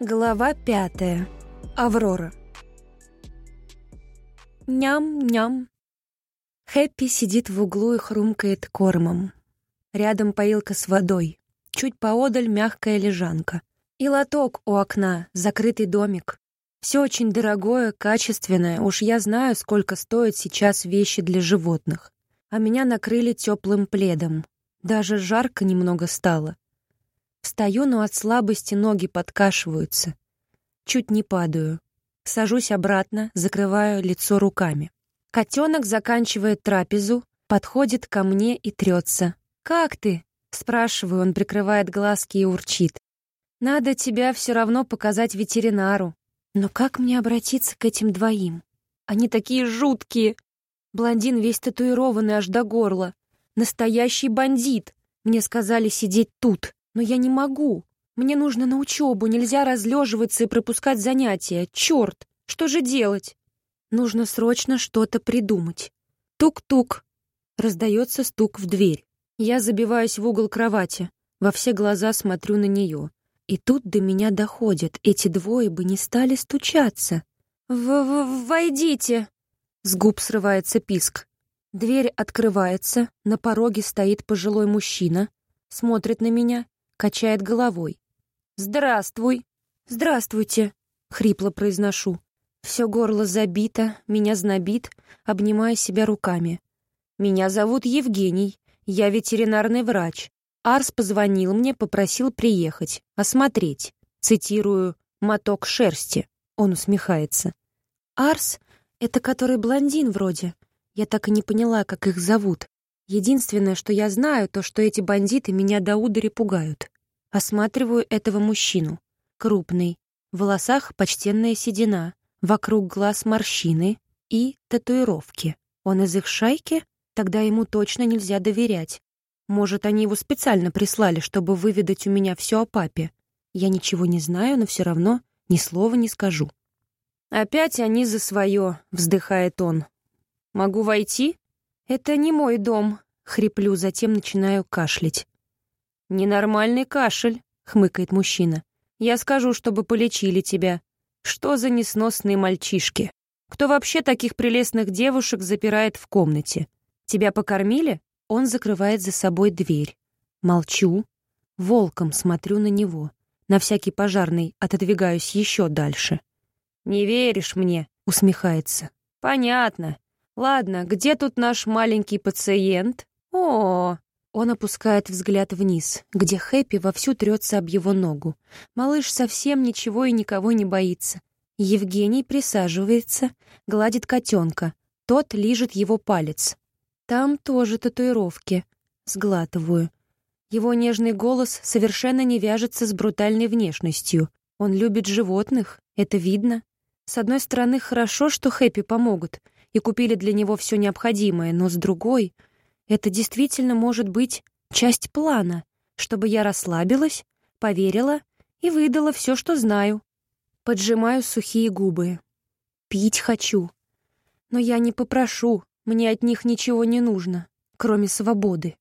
Глава пятая. Аврора. Ням-ням. Хэппи сидит в углу и хрумкает кормом. Рядом поилка с водой. Чуть поодаль мягкая лежанка. И лоток у окна, закрытый домик. Все очень дорогое, качественное. Уж я знаю, сколько стоят сейчас вещи для животных. А меня накрыли теплым пледом. Даже жарко немного стало. Встаю, но от слабости ноги подкашиваются. Чуть не падаю. Сажусь обратно, закрываю лицо руками. Котенок заканчивает трапезу, подходит ко мне и трется. «Как ты?» — спрашиваю, он прикрывает глазки и урчит. «Надо тебя все равно показать ветеринару. Но как мне обратиться к этим двоим? Они такие жуткие. Блондин весь татуированный аж до горла. Настоящий бандит. Мне сказали сидеть тут. Но я не могу. Мне нужно на учебу, нельзя разлеживаться и пропускать занятия. Черт, что же делать? Нужно срочно что-то придумать. Тук-тук. Раздается стук в дверь. Я забиваюсь в угол кровати. Во все глаза смотрю на нее. И тут до меня доходит. Эти двое бы не стали стучаться. В -в «Войдите!» С губ срывается писк. Дверь открывается, на пороге стоит пожилой мужчина, смотрит на меня качает головой. «Здравствуй!» «Здравствуйте!» — хрипло произношу. Все горло забито, меня знобит, обнимая себя руками. «Меня зовут Евгений, я ветеринарный врач. Арс позвонил мне, попросил приехать, осмотреть. Цитирую «моток шерсти». Он усмехается. «Арс — это который блондин вроде. Я так и не поняла, как их зовут. Единственное, что я знаю, то, что эти бандиты меня до удари пугают. Осматриваю этого мужчину. Крупный. В волосах почтенная седина. Вокруг глаз морщины и татуировки. Он из их шайки? Тогда ему точно нельзя доверять. Может, они его специально прислали, чтобы выведать у меня все о папе. Я ничего не знаю, но все равно ни слова не скажу. «Опять они за свое», — вздыхает он. «Могу войти?» «Это не мой дом», — хриплю, затем начинаю кашлять. «Ненормальный кашель», — хмыкает мужчина. «Я скажу, чтобы полечили тебя. Что за несносные мальчишки? Кто вообще таких прелестных девушек запирает в комнате? Тебя покормили?» Он закрывает за собой дверь. Молчу. Волком смотрю на него. На всякий пожарный отодвигаюсь еще дальше. «Не веришь мне?» — усмехается. «Понятно. Ладно, где тут наш маленький пациент? О, он опускает взгляд вниз, где Хэппи вовсю трется об его ногу. Малыш совсем ничего и никого не боится. Евгений присаживается, гладит котенка. Тот лижет его палец. Там тоже татуировки. Сглатываю. Его нежный голос совершенно не вяжется с брутальной внешностью. Он любит животных, это видно. С одной стороны, хорошо, что Хэппи помогут — и купили для него все необходимое, но с другой, это действительно может быть часть плана, чтобы я расслабилась, поверила и выдала все, что знаю. Поджимаю сухие губы. Пить хочу. Но я не попрошу, мне от них ничего не нужно, кроме свободы.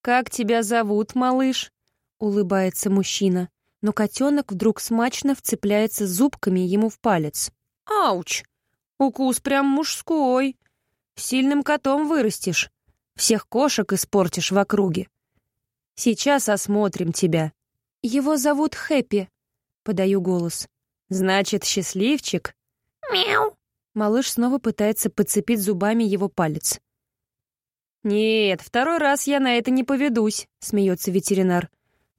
«Как тебя зовут, малыш?» — улыбается мужчина, но котенок вдруг смачно вцепляется зубками ему в палец. «Ауч!» Укус прям мужской. Сильным котом вырастешь. Всех кошек испортишь в округе. Сейчас осмотрим тебя. Его зовут Хэппи, подаю голос. Значит, счастливчик? Мяу. Малыш снова пытается подцепить зубами его палец. «Нет, второй раз я на это не поведусь», — смеется ветеринар.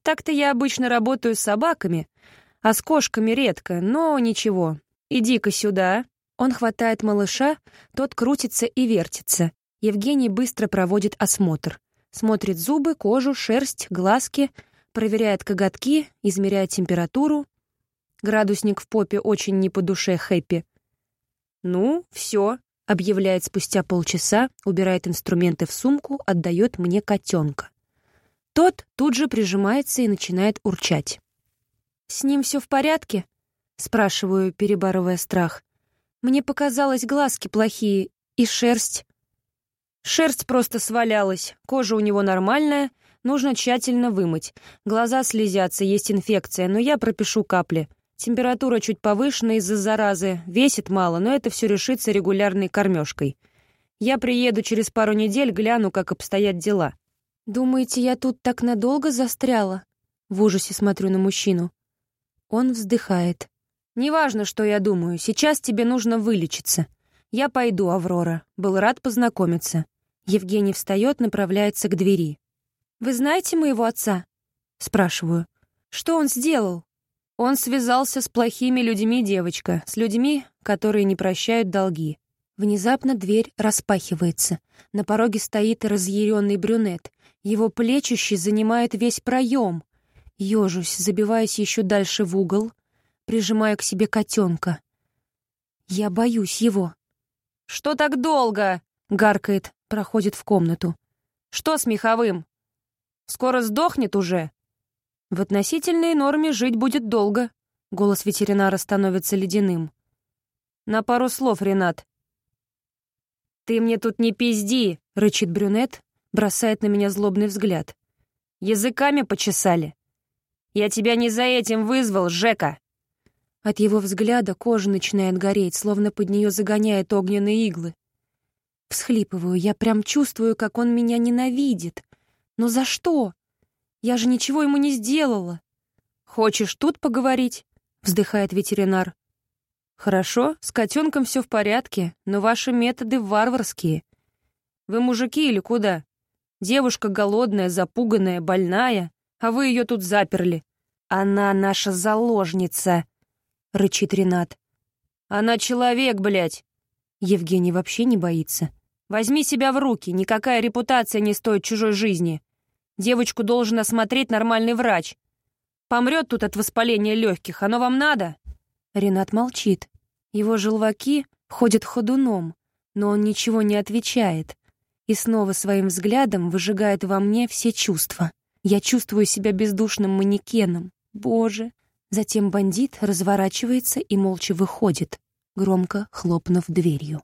«Так-то я обычно работаю с собаками, а с кошками редко, но ничего. Иди-ка сюда». Он хватает малыша, тот крутится и вертится. Евгений быстро проводит осмотр. Смотрит зубы, кожу, шерсть, глазки, проверяет коготки, измеряет температуру. Градусник в попе очень не по душе Хэппи. «Ну, все», — объявляет спустя полчаса, убирает инструменты в сумку, отдает мне котенка. Тот тут же прижимается и начинает урчать. «С ним все в порядке?» — спрашиваю, перебарывая страх. Мне показалось, глазки плохие и шерсть. Шерсть просто свалялась, кожа у него нормальная, нужно тщательно вымыть. Глаза слезятся, есть инфекция, но я пропишу капли. Температура чуть повышена из-за заразы, весит мало, но это все решится регулярной кормежкой. Я приеду через пару недель, гляну, как обстоят дела. «Думаете, я тут так надолго застряла?» В ужасе смотрю на мужчину. Он вздыхает. «Неважно, что я думаю, сейчас тебе нужно вылечиться. Я пойду, Аврора. Был рад познакомиться». Евгений встает, направляется к двери. «Вы знаете моего отца?» Спрашиваю. «Что он сделал?» Он связался с плохими людьми, девочка, с людьми, которые не прощают долги. Внезапно дверь распахивается. На пороге стоит разъяренный брюнет. Его плечище занимает весь проем. Ёжусь, забиваясь еще дальше в угол, прижимаю к себе котенка. Я боюсь его. «Что так долго?» — гаркает, проходит в комнату. «Что с меховым? Скоро сдохнет уже?» В относительной норме жить будет долго. Голос ветеринара становится ледяным. На пару слов, Ренат. «Ты мне тут не пизди!» — рычит брюнет, бросает на меня злобный взгляд. «Языками почесали. Я тебя не за этим вызвал, Жека!» От его взгляда кожа начинает гореть, словно под нее загоняет огненные иглы. Всхлипываю, я прям чувствую, как он меня ненавидит. Но за что? Я же ничего ему не сделала. Хочешь тут поговорить? Вздыхает ветеринар. Хорошо, с котенком все в порядке, но ваши методы варварские. Вы мужики или куда? Девушка голодная, запуганная, больная, а вы ее тут заперли. Она наша заложница, рычит Ренат. Она человек, блядь. Евгений вообще не боится. Возьми себя в руки, никакая репутация не стоит чужой жизни. Девочку должен осмотреть нормальный врач. Помрет тут от воспаления легких. Оно вам надо?» Ренат молчит. Его желваки ходят ходуном, но он ничего не отвечает. И снова своим взглядом выжигает во мне все чувства. Я чувствую себя бездушным манекеном. Боже! Затем бандит разворачивается и молча выходит, громко хлопнув дверью.